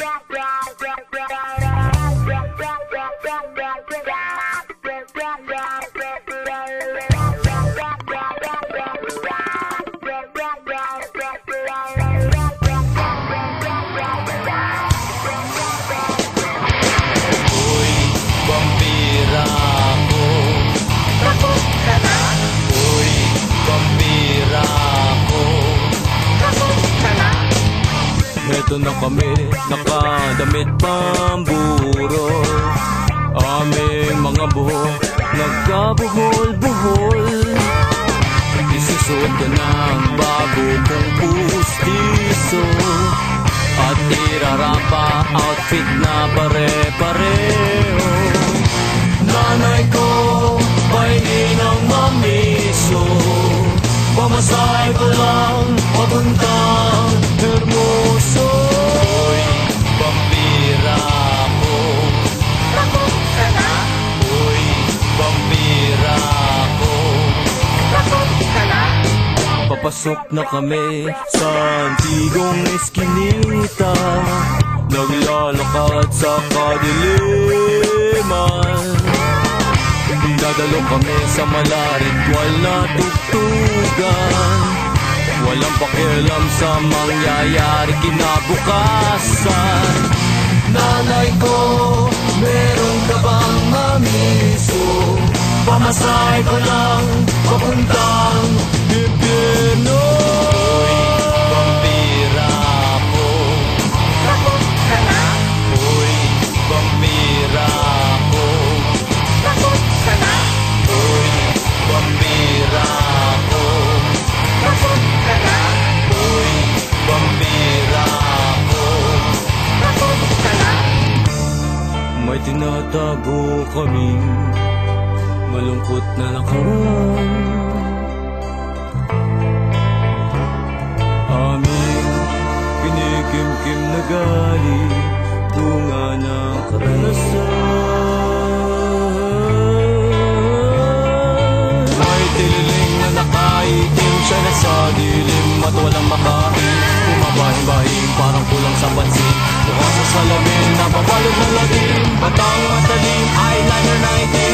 brah, brah. Kami Nakadamit pamburo Aming mga buhok Nagkabuhol-buhol. Isusuot ko ng bago kong pustiso. At irarapa outfit na pare-pareho. Nanay ko may ninang mamiso. Pamasahe ko lang papuntang Papasok na kami sa antigong eskinita Naglalakad sa kadiliman. Dadalo kami sa malaritual na tugtugan Walang pakialam sa mangyayari kinabukasan. Nanay ko, meron ka bang mamiso? Pamasahe ko lang, tinatago kaming malungkot na nakaraan Aming kinikimkim na galing Tunga ng karanasan. May tililing na nakaitim. Siya na sa dilim At walang makain. Bumabahing-bahing parang kulang sa pansin. Mukha sa salamin Napabalog na lagim Batong matalim eyeliner 90.